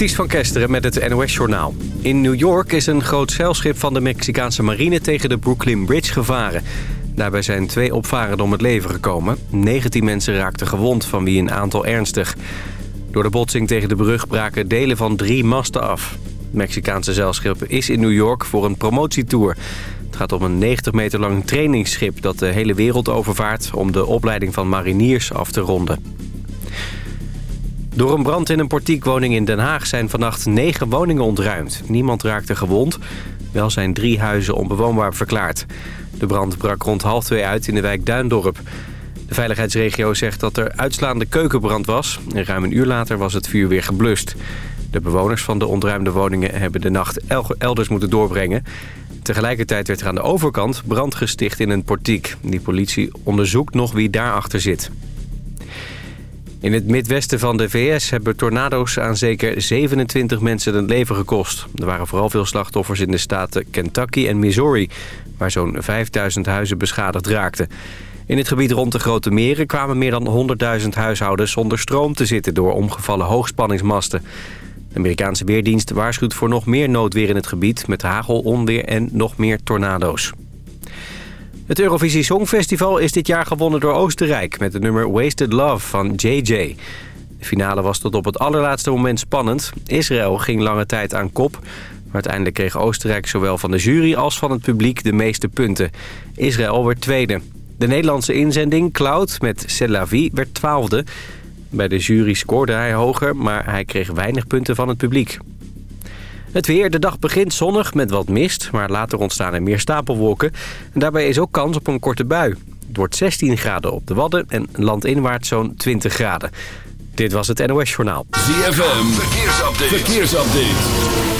Ties van Kesteren met het NOS-journaal. In New York is een groot zeilschip van de Mexicaanse marine tegen de Brooklyn Bridge gevaren. Daarbij zijn twee opvarenden om het leven gekomen. 19 mensen raakten gewond, van wie een aantal ernstig. Door de botsing tegen de brug braken delen van drie masten af. Het Mexicaanse zeilschip is in New York voor een promotietour. Het gaat om een 90 meter lang trainingsschip dat de hele wereld overvaart... om de opleiding van mariniers af te ronden. Door een brand in een portiekwoning in Den Haag zijn vannacht negen woningen ontruimd. Niemand raakte gewond. Wel zijn drie huizen onbewoonbaar verklaard. De brand brak rond half twee uit in de wijk Duindorp. De veiligheidsregio zegt dat er uitslaande keukenbrand was. En ruim een uur later was het vuur weer geblust. De bewoners van de ontruimde woningen hebben de nacht elders moeten doorbrengen. Tegelijkertijd werd er aan de overkant brand gesticht in een portiek. Die politie onderzoekt nog wie daarachter zit. In het midwesten van de VS hebben tornado's aan zeker 27 mensen het leven gekost. Er waren vooral veel slachtoffers in de staten Kentucky en Missouri... waar zo'n 5000 huizen beschadigd raakten. In het gebied rond de Grote Meren kwamen meer dan 100.000 huishoudens zonder stroom te zitten... door omgevallen hoogspanningsmasten. De Amerikaanse Weerdienst waarschuwt voor nog meer noodweer in het gebied... met hagel, onweer en nog meer tornado's. Het Eurovisie Songfestival is dit jaar gewonnen door Oostenrijk... met het nummer Wasted Love van JJ. De finale was tot op het allerlaatste moment spannend. Israël ging lange tijd aan kop... maar uiteindelijk kreeg Oostenrijk zowel van de jury als van het publiek de meeste punten. Israël werd tweede. De Nederlandse inzending, Cloud met C'est werd twaalfde. Bij de jury scoorde hij hoger, maar hij kreeg weinig punten van het publiek. Het weer, de dag begint zonnig met wat mist, maar later ontstaan er meer stapelwolken. En daarbij is ook kans op een korte bui. Het wordt 16 graden op de Wadden en landinwaarts zo'n 20 graden. Dit was het NOS Journaal. ZFM, verkeersupdate. verkeersupdate.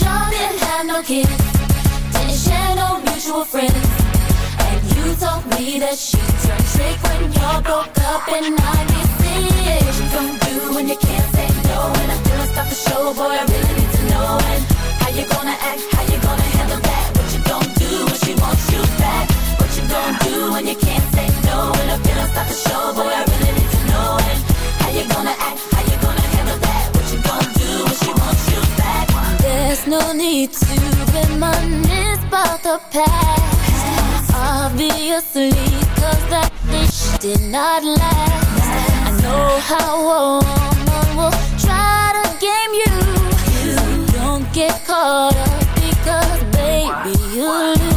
Y'all didn't have no kids, didn't share no mutual friends. And you told me that she turned trick when y'all broke up in 96. What you gonna do when you can't say no? And I feel stop the show, boy, I really need to know. And how you gonna act, how you gonna handle that? What you gonna do when she wants you need to reminisce about the past. Obviously, cause that bitch did not last. I know how a woman will try to game you. So don't get caught up because baby you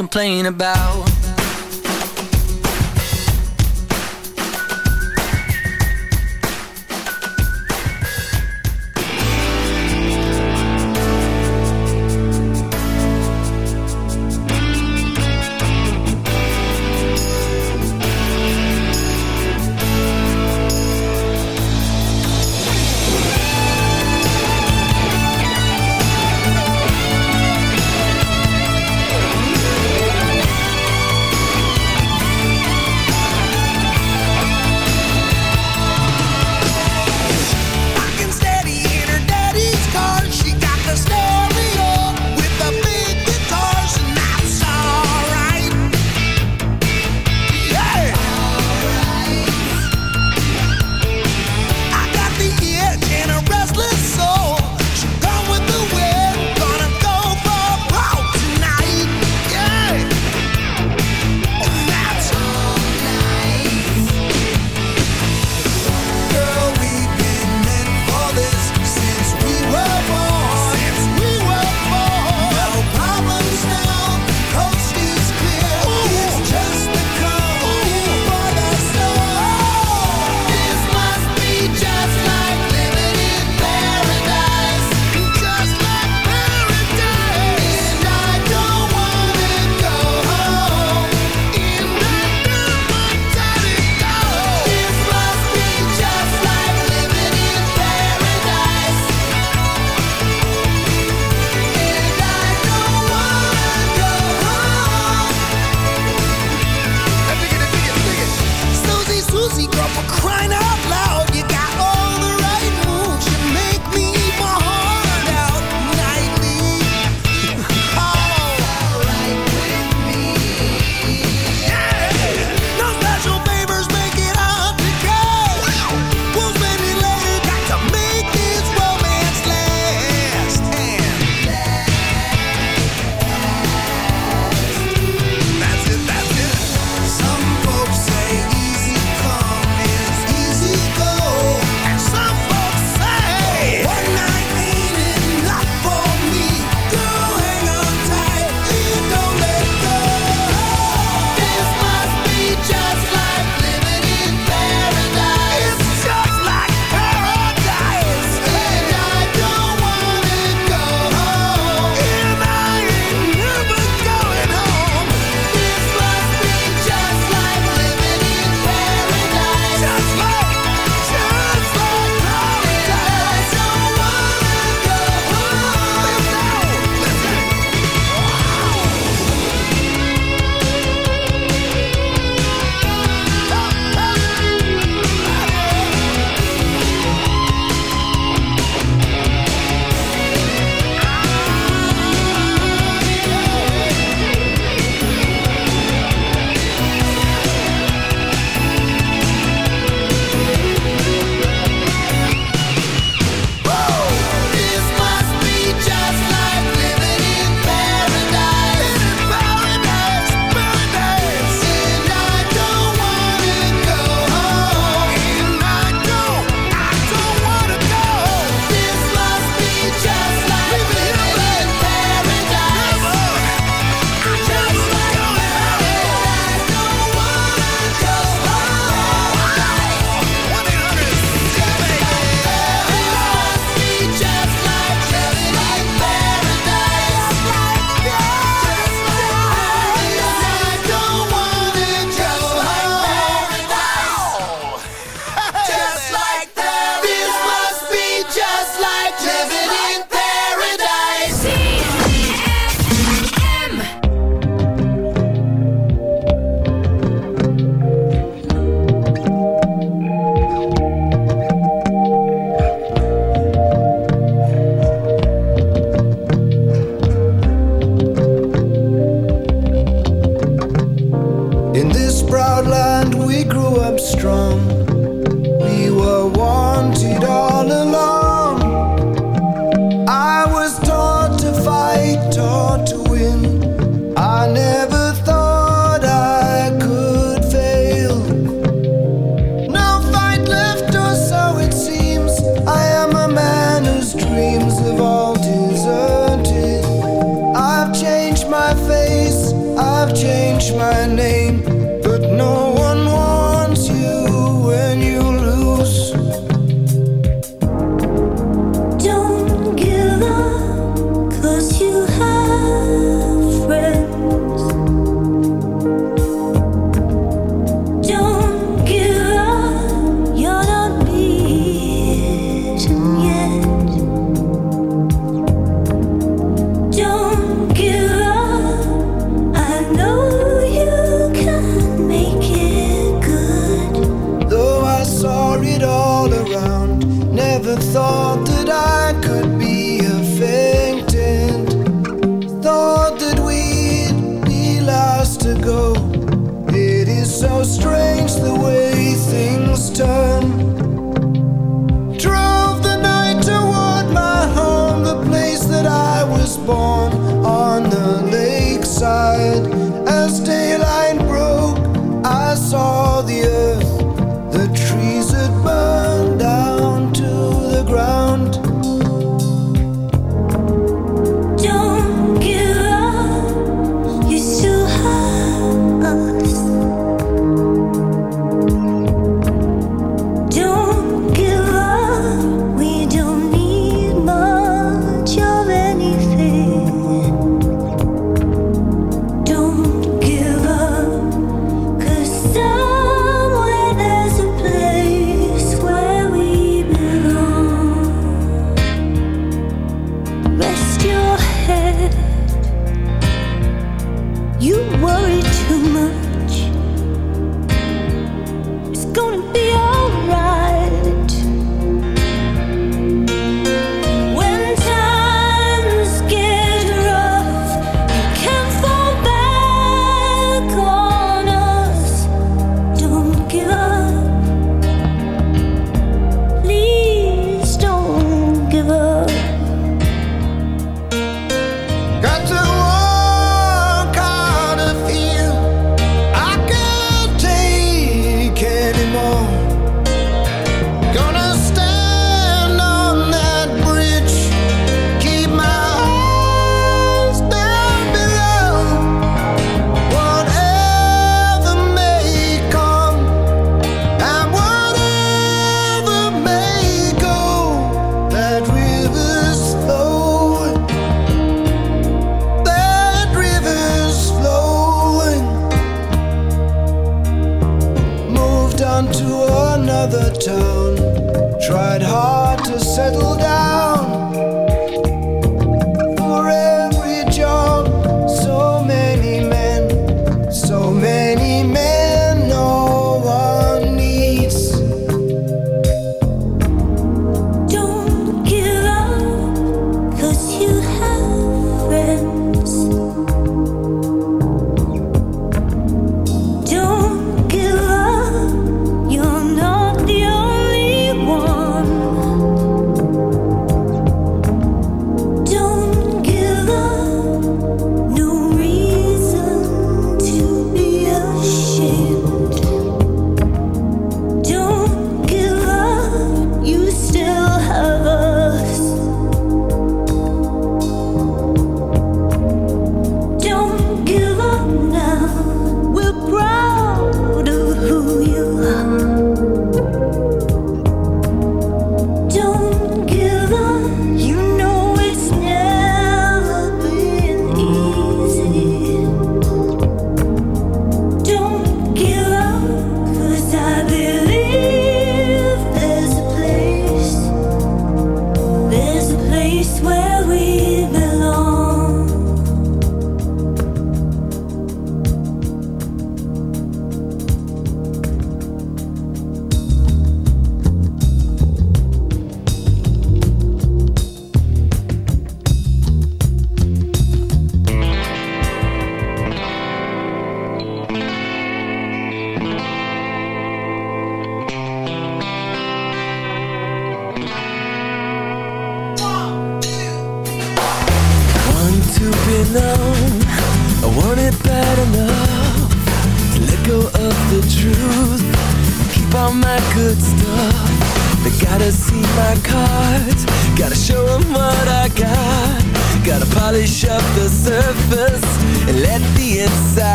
complain about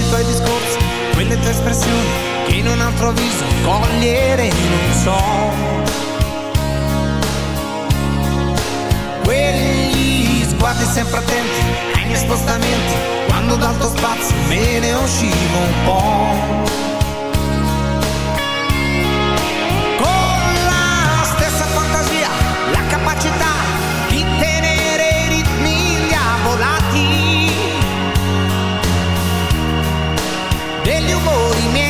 i tuoi discorsi, quelle tue espressioni che in un altro viso cogliere non so. Quelli sguardi sempre attenti ai miei spostamenti, quando dal tuo spazio me ne uscivo un po'. Una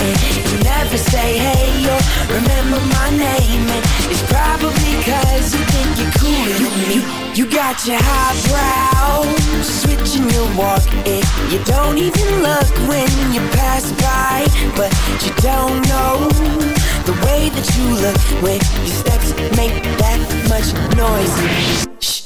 and you never say hey or remember my name. And it's probably cause you think you're cooler than me. You got your highbrow switching your walk and you don't even look when you pass by but you don't know the way that you look when your steps make that much noise. Shh,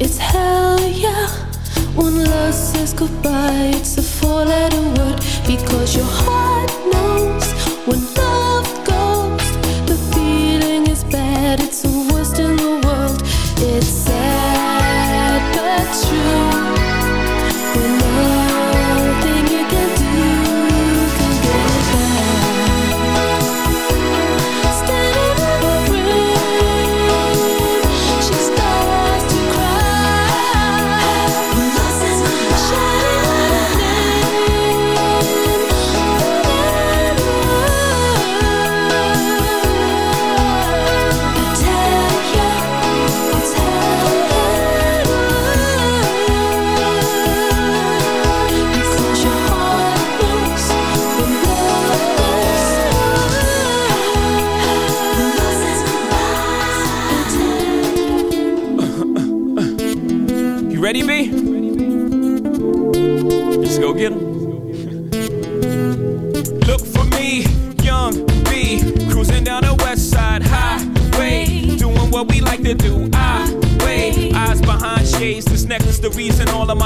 It's hell yeah. When love says goodbye, it's a four letter word because your heart knows when love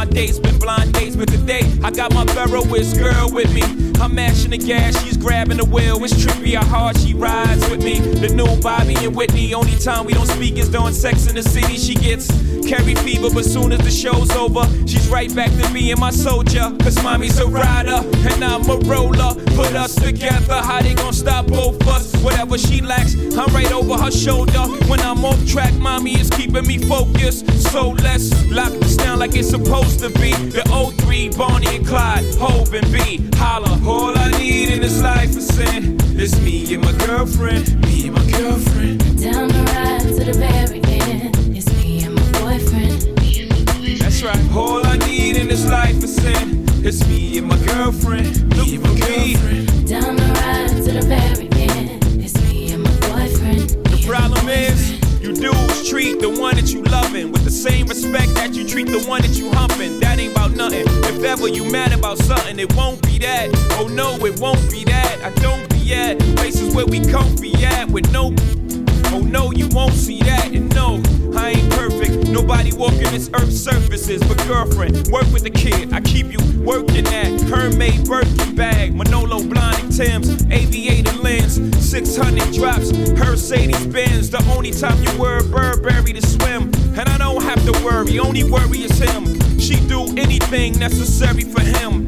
all dates been blind dates. But today, I got my Ferroist girl with me. I'm mashing the gas, she's grabbing the wheel. It's trippy how hard she rides with me. The new Bobby and Whitney. Only time we don't speak is during sex in the city. She gets Carrie fever, but soon as the show's over, she's right back to being my soldier. Cause mommy's a rider, and I'm a roller. Put us together, how they gonna stop both us? Whatever she lacks, I'm right over her shoulder. When I'm off track, mommy is keeping me focused. So let's lock down like it's supposed to be. The O3, Bonnie and Clyde, Hov and B. Holla, all I need in this life is sin. It's me and my girlfriend, me something, it won't be that. Oh no, it won't be that. I don't be at places where we comfy at with no. Oh no, you won't see that. And no, I ain't perfect. Nobody walking this earth's surfaces. But girlfriend, work with the kid. I keep you working at Hermès Birkin bag, Manolo Blahnik Tim's, aviator lens, 600 drops, Mercedes Benz. The only time you wear a Burberry to swim. And I don't have to worry, only worry is him. She do anything necessary for him.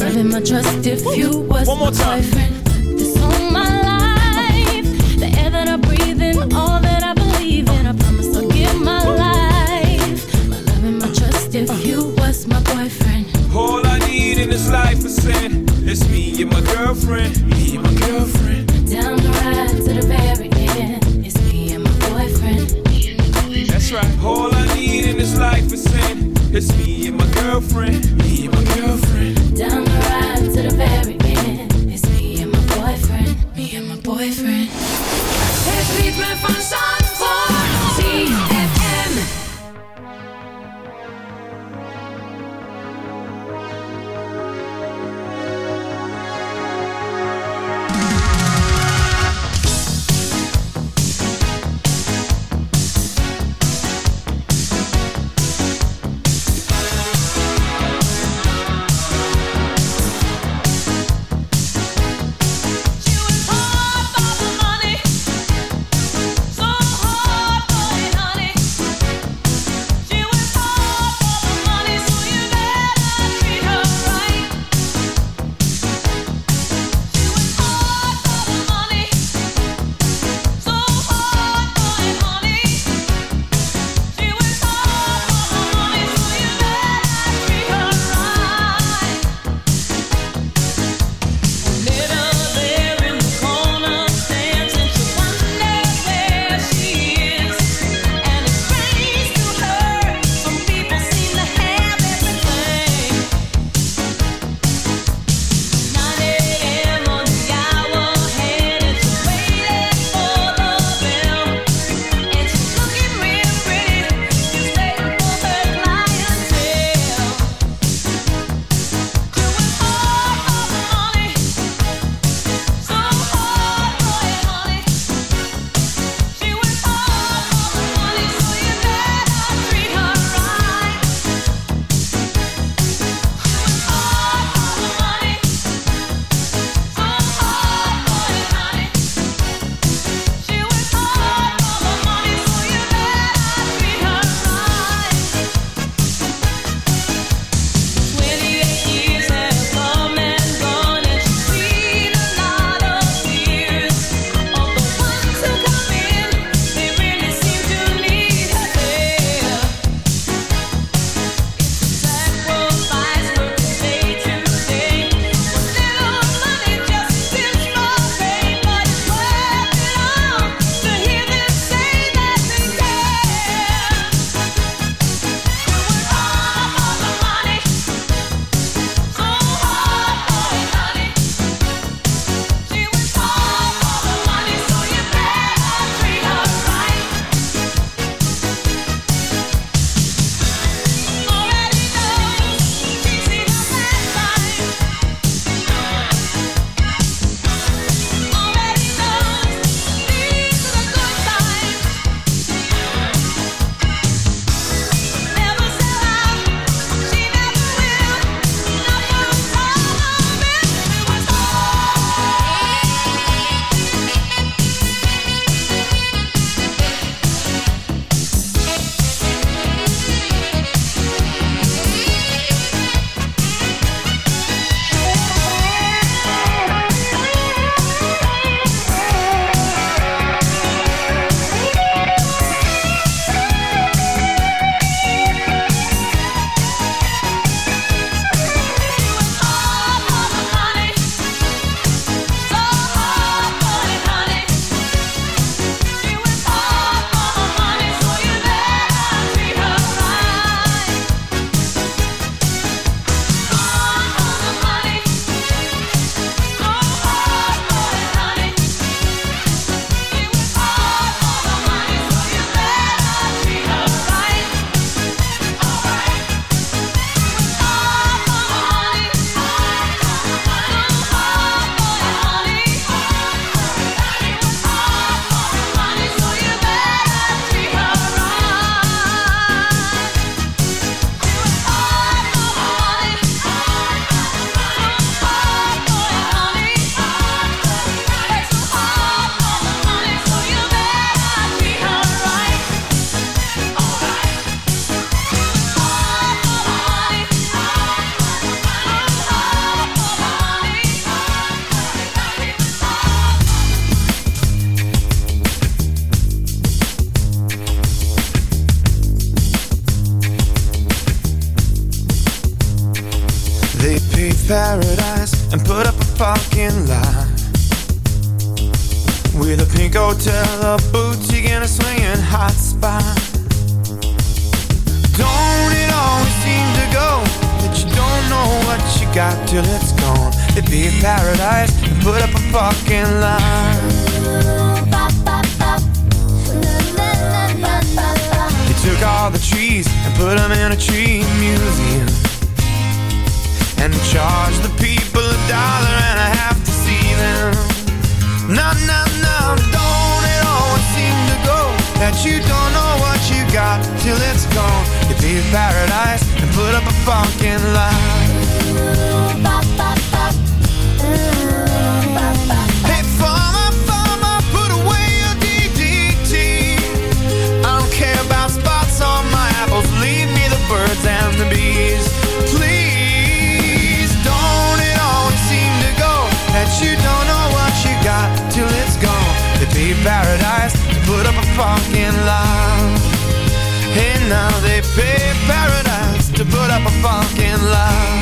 My my trust if you was One more time. boyfriend. This on my life. The air that I breathe in, all that I believe in. I promise I'll give my life. My love and my trust if you was my boyfriend. All I need in this life is sin. It's me and my girlfriend. Me and my girlfriend. Down the ride to the very end. It's me and my boyfriend. That's right. All I need in this life is sin. It's me and my girlfriend. Put them in a tree museum. And charge the people a dollar and a half to see them. No, no, no, don't it always seem to go that you don't know what you got till it's gone? You be in paradise and put up a fucking lie. Put up a fucking lie. Hey, now they pay paradise to put up a fucking lie.